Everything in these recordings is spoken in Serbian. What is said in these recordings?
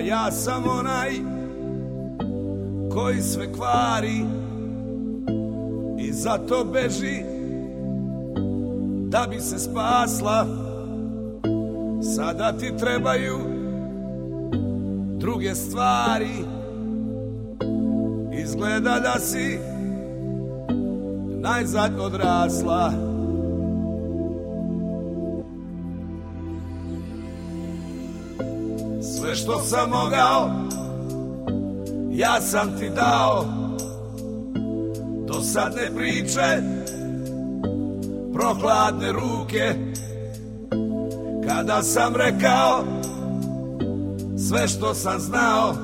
ja sam onaj koji sve kvari i zato beži da bi se spasla. Sada ti trebaju druge stvari. Izgleda da si najzad odrasla sve što sam mogao? Ja sam ti dao. Dosadne priče prohladne ruke kada sam rekao sve što sam znao.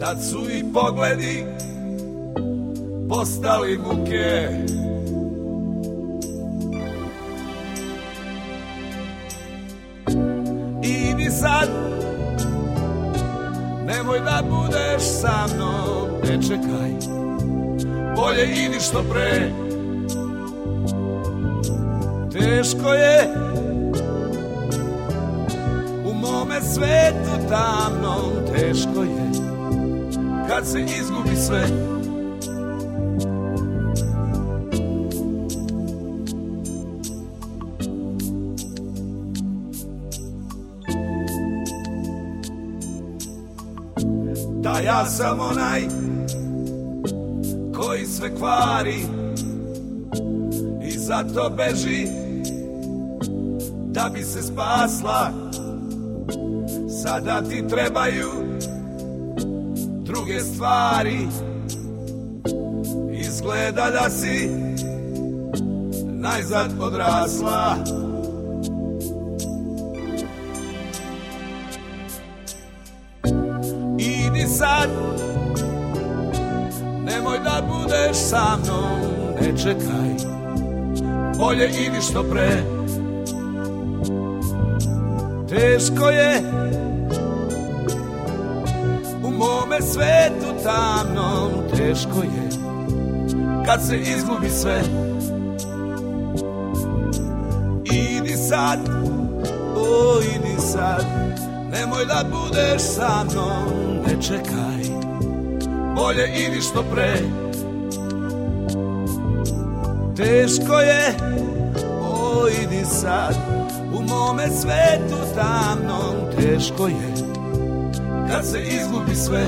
Tad su i pogledi postali muke sad. Nemoj da budeš sa mnom ne čekaj. Bolje idi što pre. Teško je u mome svetu tamnom. Teško je kad se izgubi sve Da ja sam onaj koji sve kvari i zato beži da bi se spasla. Sada ti trebaju druge stvari. Izgleda da si najzad odrasla sad nemoj da budeš sa mnom ne čekaj. Bolje idi što pre. Teško je u mome svetu tamnom. Teško je kad se izgubi sve. Idi sad, o idi sad Nemoj da budeš sa mnom, ne čekaj. Bolje idi što pre. Teško je, o idi sad. U mome svetu tamnom teško je. Kad se izgubi sve